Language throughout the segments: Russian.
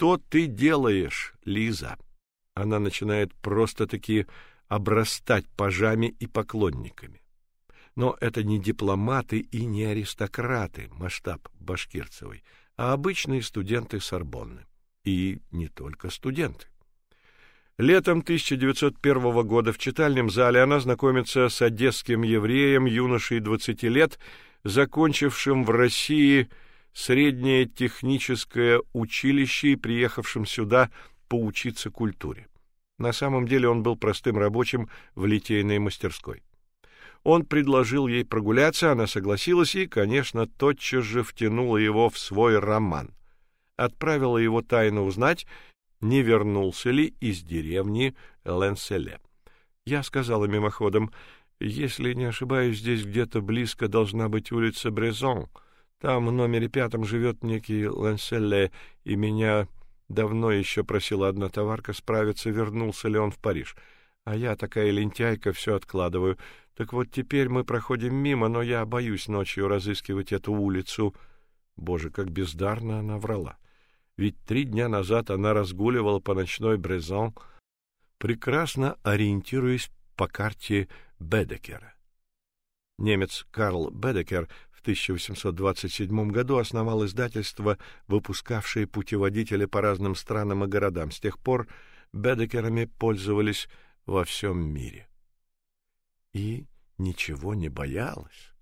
что ты делаешь, Лиза? Она начинает просто-таки обрастать пажами и поклонниками. Но это не дипломаты и не аристократы, масштаб Башкирцевой, а обычные студенты Сорбонны. И не только студенты. Летом 1901 года в читальном зале она знакомится с одесским евреем, юношей 20 лет, закончившим в России среднее техническое училище и приехавшим сюда поучиться культуре. На самом деле он был простым рабочим в литейной мастерской. Он предложил ей прогуляться, она согласилась и, конечно, тотчас же втянула его в свой роман. Отправила его тайно узнать, не вернулся ли из деревни Ленселе. Я сказала мимоходом: "Если не ошибаюсь, здесь где-то близко должна быть улица Брезон. Там в номере пятом живет некий Ленселе, и меня давно еще просила одна товарка справиться, вернулся ли он в Париж. А я такая лентяйка, все откладываю. Так вот теперь мы проходим мимо, но я боюсь ночью разыскивать эту улицу. Боже, как бездарно она врала. Ведь три дня назад она разгуливала по ночной Брезон, прекрасно ориентируясь по карте Бедекера. Немец Карл Бедекер в 1827 году основал издательство, выпускавшее путеводители по разным странам и городам. С тех пор Бедекерами пользовались во всем мире. И ничего не боялась.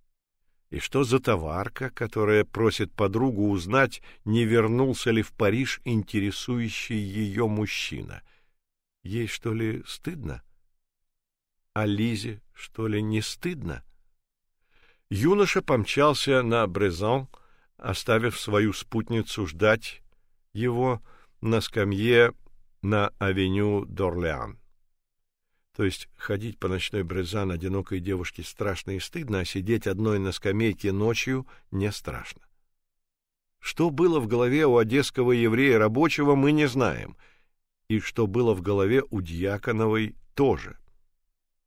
И что за товарка, которая просит подругу узнать, не вернулся ли в Париж интересующий ее мужчина? Ей что ли стыдно? А Лизе что ли не стыдно? Юноша помчался на Брезон, оставив свою спутницу ждать его на скамье на авеню Дорлеан. То есть ходить по ночной Брезан одинокой девушке страшно и стыдно, а сидеть одной на скамейке ночью не страшно. Что было в голове у одесского еврея рабочего, мы не знаем, и что было в голове у Дьяконовой тоже.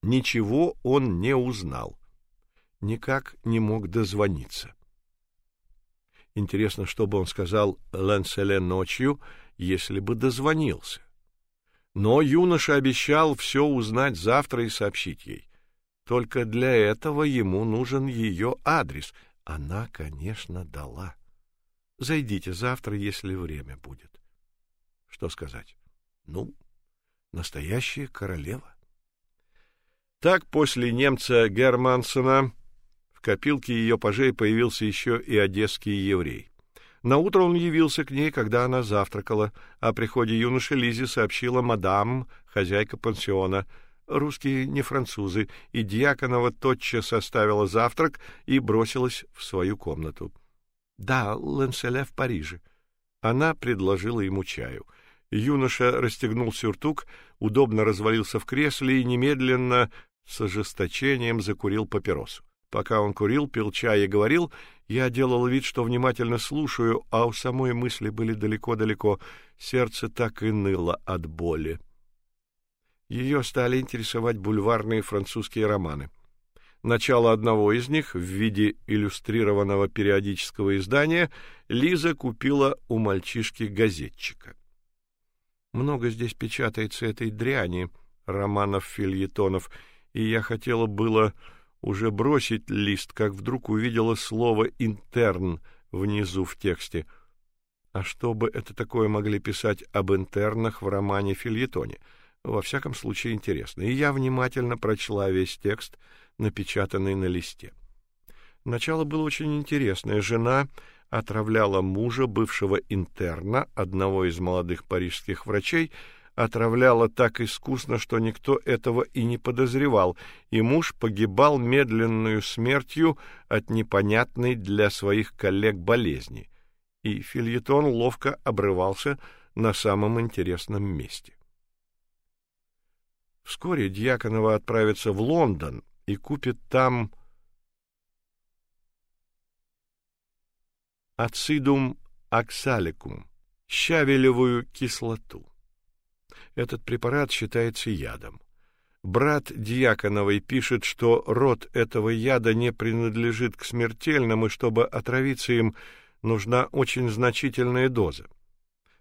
Ничего он не узнал. Никак не мог дозвониться. Интересно, что бы он сказал Ланселе ночью, если бы дозвонился. Но юноша обещал все узнать завтра и сообщить ей. Только для этого ему нужен ее адрес. Она, конечно, дала. Зайдите завтра, если время будет. Что сказать? Ну, настоящая королева. Так после немца Германсона в копилке ее пажей появился еще и одесский еврей. На утро он явился к ней, когда она завтракала. О приходе юноши Лизе сообщила мадам, хозяйка пансиона. Русские не французы, и Дьяконова тотчас составила завтрак и бросилась в свою комнату. Да, Ленселе в Париже. Она предложила ему чаю. Юноша расстегнул сюртук, удобно развалился в кресле и немедленно с ожесточением закурил папиросу. Пока он курил, пил чай и говорил, я делал вид, что внимательно слушаю, а у самой мысли были далеко-далеко, сердце так и ныло от боли. Ее стали интересовать бульварные французские романы. Начало одного из них в виде иллюстрированного периодического издания Лиза купила у мальчишки-газетчика. Много здесь печатается этой дряни, романов, фильетонов, и я хотела было уже бросить лист, как вдруг увидела слово интерн внизу в тексте. А что бы это такое могли писать об интернах в романе Фильетоне? Во всяком случае интересно. И я внимательно прочла весь текст, напечатанный на листе. Начало было очень интересное. Жена отравляла мужа бывшего интерна, одного из молодых парижских врачей, отравляла так искусно, что никто этого и не подозревал, и муж погибал медленную смертью от непонятной для своих коллег болезни. И фильетон ловко обрывался на самом интересном месте. Вскоре Дьяконова отправится в Лондон и купит там ацидум оксаликум, щавелевую кислоту. Этот препарат считается ядом. Брат Дьяконовой пишет, что род этого яда не принадлежит к смертельным, и чтобы отравиться им, нужна очень значительная доза.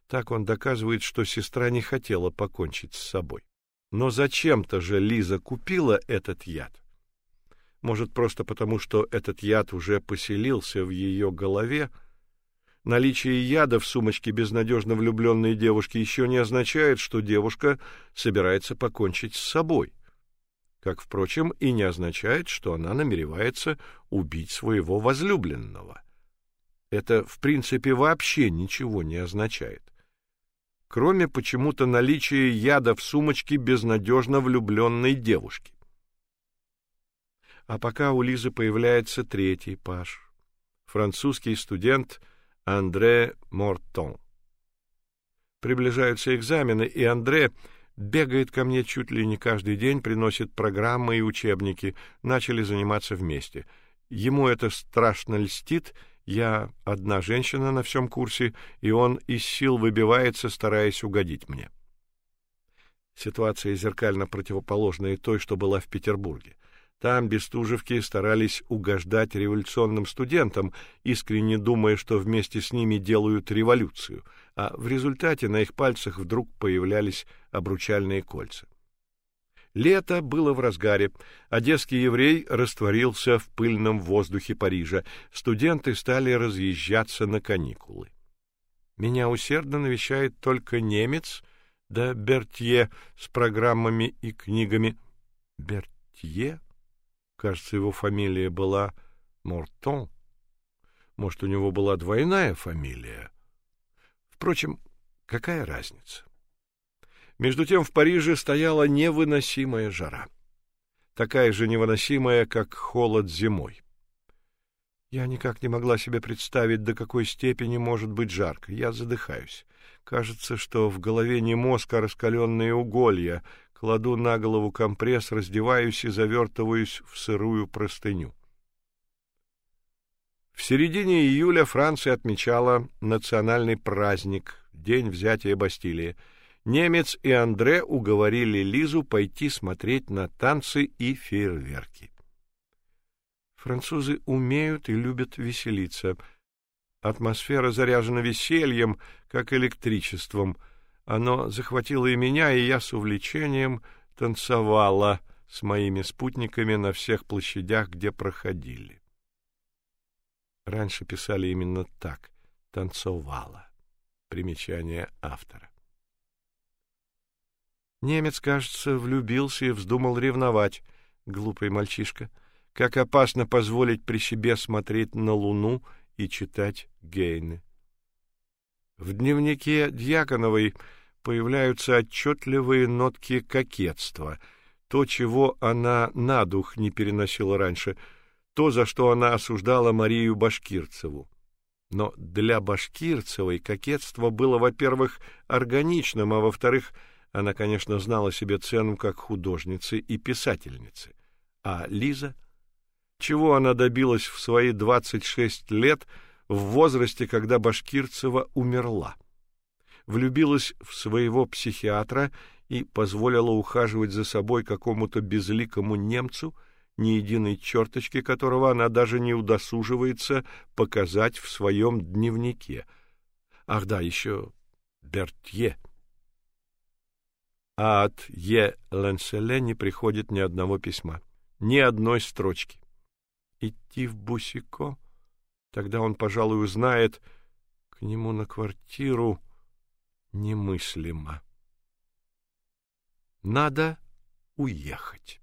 Так он доказывает, что сестра не хотела покончить с собой. Но зачем-то же Лиза купила этот яд. Может, просто потому, что этот яд уже поселился в ее голове? Наличие яда в сумочке безнадежно влюбленной девушки еще не означает, что девушка собирается покончить с собой. Как, впрочем, и не означает, что она намеревается убить своего возлюбленного. Это, в принципе, вообще ничего не означает. Кроме почему-то наличия яда в сумочке безнадежно влюбленной девушки. А пока у Лизы появляется третий паж. Французский студент Андре Мортон. Приближаются экзамены, и Андре бегает ко мне чуть ли не каждый день, приносит программы и учебники. Начали заниматься вместе. Ему это страшно льстит. Я одна женщина на всем курсе, и он из сил выбивается, стараясь угодить мне. Ситуация зеркально противоположная той, что была в Петербурге. Там бестужевки старались угождать революционным студентам, искренне думая, что вместе с ними делают революцию, а в результате на их пальцах вдруг появлялись обручальные кольца. Лето было в разгаре. Одесский еврей растворился в пыльном воздухе Парижа. Студенты стали разъезжаться на каникулы. Меня усердно навещает только немец да Бертье с программами и книгами. Бертье? Кажется, его фамилия была Мортон. Может, у него была двойная фамилия. Впрочем, какая разница? Между тем в Париже стояла невыносимая жара. Такая же невыносимая, как холод зимой. Я никак не могла себе представить, до какой степени может быть жарко. Я задыхаюсь. Кажется, что в голове не мозг, а раскаленные уголья, кладу на голову компресс, раздеваюсь и завертываюсь в сырую простыню. В середине июля Франция отмечала национальный праздник День взятия Бастилии. Немец и Андре уговорили Лизу пойти смотреть на танцы и фейерверки. Французы умеют и любят веселиться. Атмосфера заряжена весельем, как электричеством — оно захватило и меня, и я с увлечением танцевала с моими спутниками на всех площадях, где проходили. Раньше писали именно так — танцевала. Примечание автора. Немец, кажется, влюбился и вздумал ревновать, глупый мальчишка. Как опасно позволить при себе смотреть на луну и читать Гейне. В дневнике Дьяконовой появляются отчетливые нотки кокетства, то, чего она на дух не переносила раньше, то, за что она осуждала Марию Башкирцеву. Но для Башкирцевой кокетство было, во-первых, органичным, а во-вторых, она, конечно, знала себе цену как художницы и писательницы. А Лиза? Чего она добилась в свои 26 лет в возрасте, когда Башкирцева умерла? Влюбилась в своего психиатра и позволила ухаживать за собой какому-то безликому немцу, ни единой черточки которого она даже не удосуживается показать в своем дневнике. Ах да, еще Бертье. А от Е. Ленселе не приходит ни одного письма, ни одной строчки. Идти в Бусико? Тогда он, пожалуй, узнает к нему на квартиру немыслимо. Надо уехать.